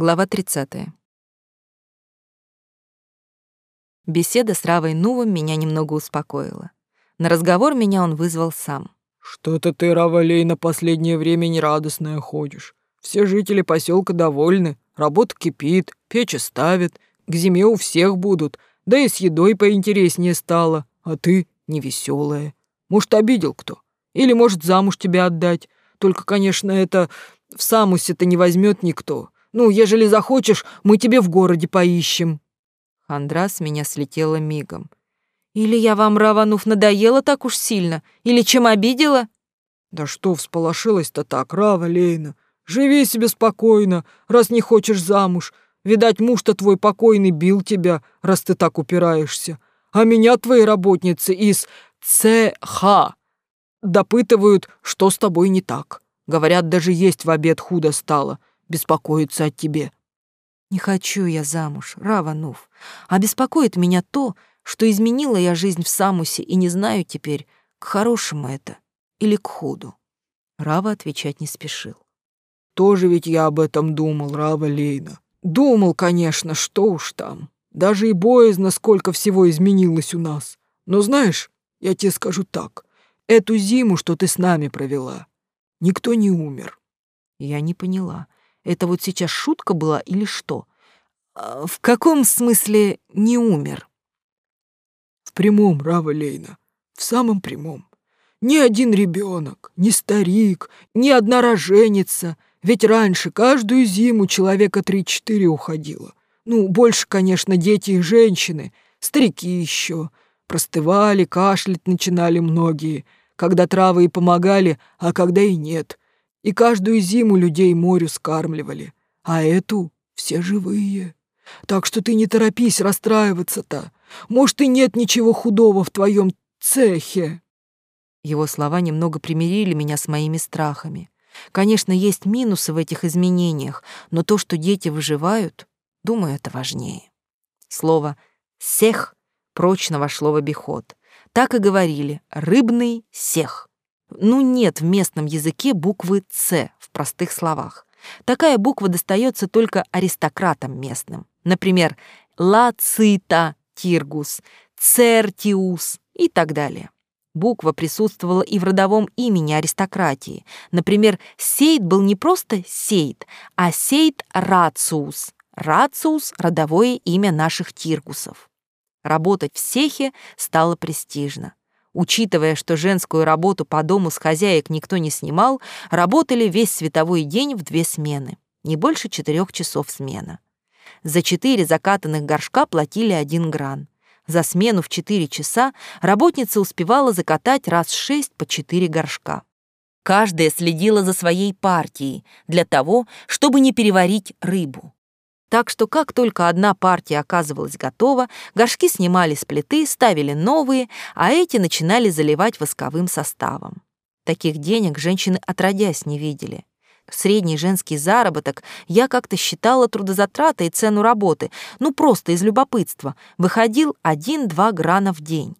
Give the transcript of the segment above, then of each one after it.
Глава 30. Беседа с Равой Нувом меня немного успокоила. На разговор меня он вызвал сам. «Что-то ты, Равалей, на последнее время нерадостная ходишь. Все жители поселка довольны, работа кипит, печи ставят, к зиме у всех будут, да и с едой поинтереснее стало, а ты невеселая. Может, обидел кто? Или, может, замуж тебя отдать? Только, конечно, это в Самусе-то не возьмет никто. Ну, ежели захочешь, мы тебе в городе поищем». Хандра с меня слетела мигом. «Или я вам, Раванув, надоела так уж сильно? Или чем обидела?» «Да что всполошилась-то так, Рава Лейна? Живи себе спокойно, раз не хочешь замуж. Видать, муж-то твой покойный бил тебя, раз ты так упираешься. А меня твои работницы из ЦХ допытывают, что с тобой не так. Говорят, даже есть в обед худо стало беспокоиться о тебе. Не хочу я замуж, Раванув. А беспокоит меня то, что изменила я жизнь в Самусе и не знаю теперь, к хорошему это или к худу. Рава отвечать не спешил. Тоже ведь я об этом думал, Рава Лейна. Думал, конечно, что уж там. Даже и боязно, сколько всего изменилось у нас. Но знаешь, я тебе скажу так. Эту зиму, что ты с нами провела, никто не умер. Я не поняла. Это вот сейчас шутка была или что? А, в каком смысле не умер? В прямом, Рава Лейна, в самом прямом. Ни один ребенок, ни старик, ни одна роженица. Ведь раньше каждую зиму человека три-четыре уходило. Ну, больше, конечно, дети и женщины, старики еще. Простывали, кашлять начинали многие, когда травы и помогали, а когда и нет. И каждую зиму людей морю скармливали, а эту все живые. Так что ты не торопись расстраиваться-то. Может, и нет ничего худого в твоем цехе. Его слова немного примирили меня с моими страхами. Конечно, есть минусы в этих изменениях, но то, что дети выживают, думаю, это важнее. Слово «сех» прочно вошло в обиход. Так и говорили «рыбный сех». Ну нет в местном языке буквы «Ц» в простых словах. Такая буква достается только аристократам местным. Например, «Лацита Тиргус», «Цертиус» и так далее. Буква присутствовала и в родовом имени аристократии. Например, Сейд был не просто Сейд, а Сейд Рациус. Рациус — родовое имя наших тиргусов. Работать в Сехе стало престижно. Учитывая, что женскую работу по дому с хозяек никто не снимал, работали весь световой день в две смены, не больше четырех часов смена. За четыре закатанных горшка платили один гран. За смену в четыре часа работница успевала закатать раз шесть по четыре горшка. Каждая следила за своей партией для того, чтобы не переварить рыбу. Так что как только одна партия оказывалась готова, горшки снимали с плиты, ставили новые, а эти начинали заливать восковым составом. Таких денег женщины отродясь не видели. Средний женский заработок я как-то считала трудозатраты и цену работы, ну просто из любопытства, выходил 1-2 грана в день.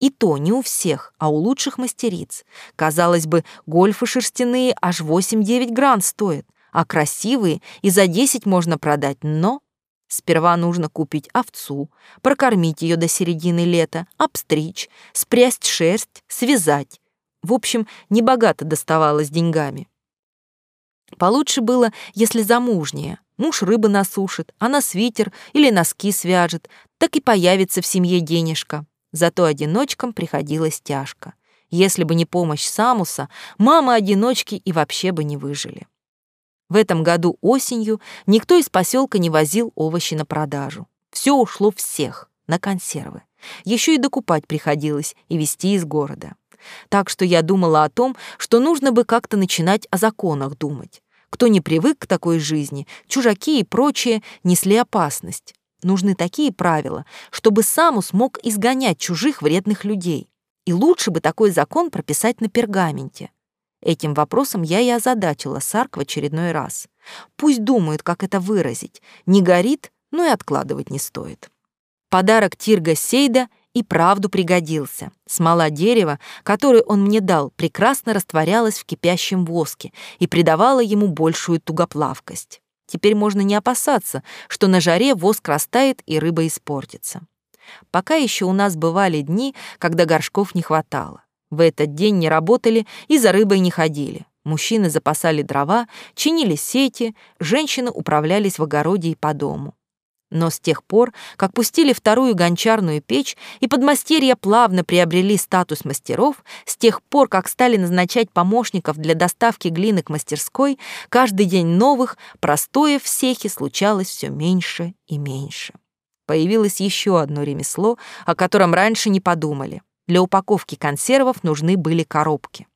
И то не у всех, а у лучших мастериц. Казалось бы, гольфы шерстяные аж 8-9 гран стоят — а красивые и за десять можно продать, но сперва нужно купить овцу, прокормить ее до середины лета, обстричь, спрясть шерсть, связать. В общем, небогато доставалось деньгами. Получше было, если замужняя. Муж рыбы насушит, она свитер или носки свяжет, так и появится в семье денежка. Зато одиночкам приходилось тяжко. Если бы не помощь Самуса, мамы-одиночки и вообще бы не выжили. В этом году осенью никто из поселка не возил овощи на продажу. Все ушло всех на консервы. Еще и докупать приходилось и везти из города. Так что я думала о том, что нужно бы как-то начинать о законах думать. Кто не привык к такой жизни, чужаки и прочее несли опасность. Нужны такие правила, чтобы Саму смог изгонять чужих вредных людей. И лучше бы такой закон прописать на пергаменте. Этим вопросом я и озадачила Сарк в очередной раз. Пусть думают, как это выразить. Не горит, но и откладывать не стоит. Подарок Тирга Сейда и правду пригодился. Смола дерева, которую он мне дал, прекрасно растворялась в кипящем воске и придавала ему большую тугоплавкость. Теперь можно не опасаться, что на жаре воск растает и рыба испортится. Пока еще у нас бывали дни, когда горшков не хватало. В этот день не работали и за рыбой не ходили. Мужчины запасали дрова, чинили сети, женщины управлялись в огороде и по дому. Но с тех пор, как пустили вторую гончарную печь и подмастерья плавно приобрели статус мастеров, с тех пор, как стали назначать помощников для доставки глины к мастерской, каждый день новых, простое в сехе случалось все меньше и меньше. Появилось еще одно ремесло, о котором раньше не подумали. Для упаковки консервов нужны были коробки.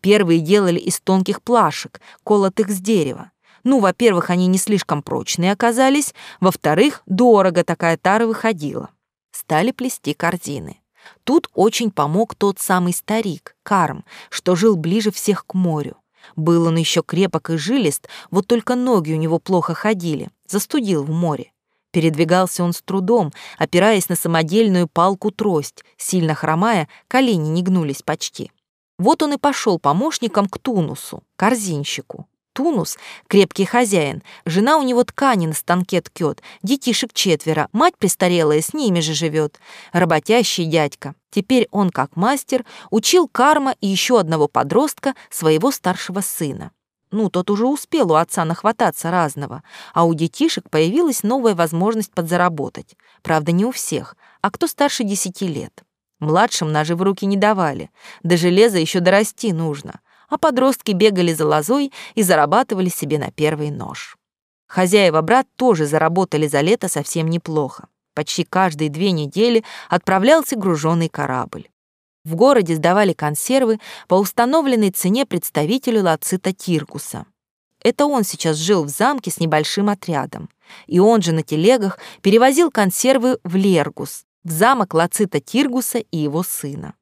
Первые делали из тонких плашек, колотых с дерева. Ну, во-первых, они не слишком прочные оказались, во-вторых, дорого такая тара выходила. Стали плести корзины. Тут очень помог тот самый старик, Карм, что жил ближе всех к морю. Был он еще крепок и жилист, вот только ноги у него плохо ходили, застудил в море. Передвигался он с трудом, опираясь на самодельную палку-трость, сильно хромая, колени не гнулись почти. Вот он и пошел помощником к Тунусу, корзинщику. Тунус — крепкий хозяин, жена у него ткани на станке ткет, детишек четверо, мать престарелая с ними же живет. Работящий дядька. Теперь он, как мастер, учил Карма и еще одного подростка, своего старшего сына. Ну, тот уже успел у отца нахвататься разного, а у детишек появилась новая возможность подзаработать. Правда, не у всех, а кто старше десяти лет. Младшим ножи в руки не давали, до железа еще дорасти нужно а подростки бегали за лозой и зарабатывали себе на первый нож. Хозяева брат тоже заработали за лето совсем неплохо. Почти каждые две недели отправлялся груженный корабль. В городе сдавали консервы по установленной цене представителю Лацита Тиркуса. Это он сейчас жил в замке с небольшим отрядом. И он же на телегах перевозил консервы в Лергус, в замок Лацита Тиргуса и его сына.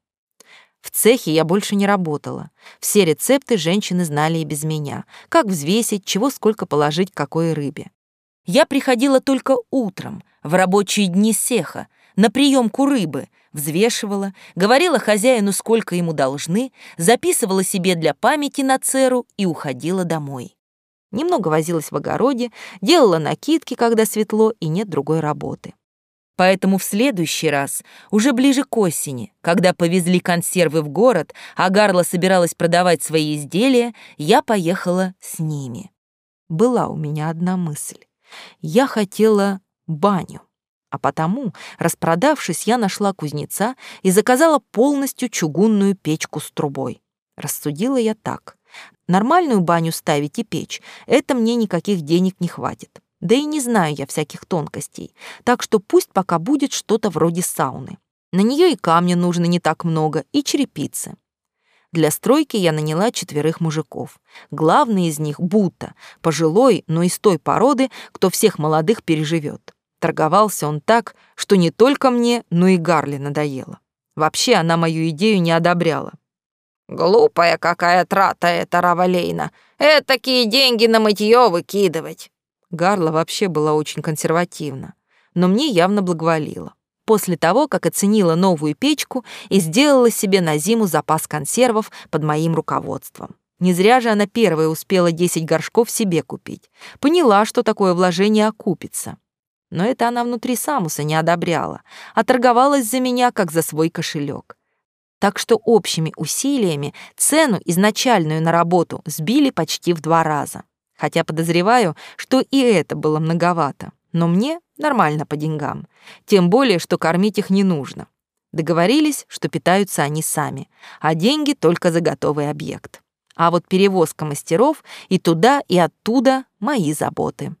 В цехе я больше не работала. Все рецепты женщины знали и без меня. Как взвесить, чего сколько положить какой рыбе. Я приходила только утром, в рабочие дни сеха, на приемку рыбы, взвешивала, говорила хозяину, сколько ему должны, записывала себе для памяти на церу и уходила домой. Немного возилась в огороде, делала накидки, когда светло и нет другой работы. Поэтому в следующий раз, уже ближе к осени, когда повезли консервы в город, а Гарла собиралась продавать свои изделия, я поехала с ними. Была у меня одна мысль. Я хотела баню. А потому, распродавшись, я нашла кузнеца и заказала полностью чугунную печку с трубой. Рассудила я так. Нормальную баню ставить и печь — это мне никаких денег не хватит. Да и не знаю я всяких тонкостей, так что пусть пока будет что-то вроде сауны. На нее и камня нужно не так много, и черепицы. Для стройки я наняла четверых мужиков. Главный из них — Бута, пожилой, но из той породы, кто всех молодых переживет. Торговался он так, что не только мне, но и Гарли надоело. Вообще она мою идею не одобряла. «Глупая какая трата эта Равалейна. Этакие деньги на мытье выкидывать. Гарла вообще была очень консервативна, но мне явно благоволила. После того, как оценила новую печку и сделала себе на зиму запас консервов под моим руководством. Не зря же она первая успела 10 горшков себе купить. Поняла, что такое вложение окупится. Но это она внутри Самуса не одобряла, а торговалась за меня, как за свой кошелек. Так что общими усилиями цену изначальную на работу сбили почти в два раза хотя подозреваю, что и это было многовато. Но мне нормально по деньгам, тем более, что кормить их не нужно. Договорились, что питаются они сами, а деньги только за готовый объект. А вот перевозка мастеров и туда, и оттуда — мои заботы.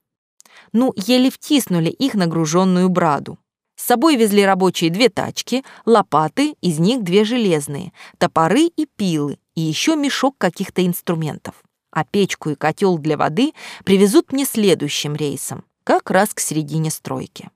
Ну, еле втиснули их нагруженную браду. С собой везли рабочие две тачки, лопаты, из них две железные, топоры и пилы, и еще мешок каких-то инструментов а печку и котел для воды привезут мне следующим рейсом, как раз к середине стройки.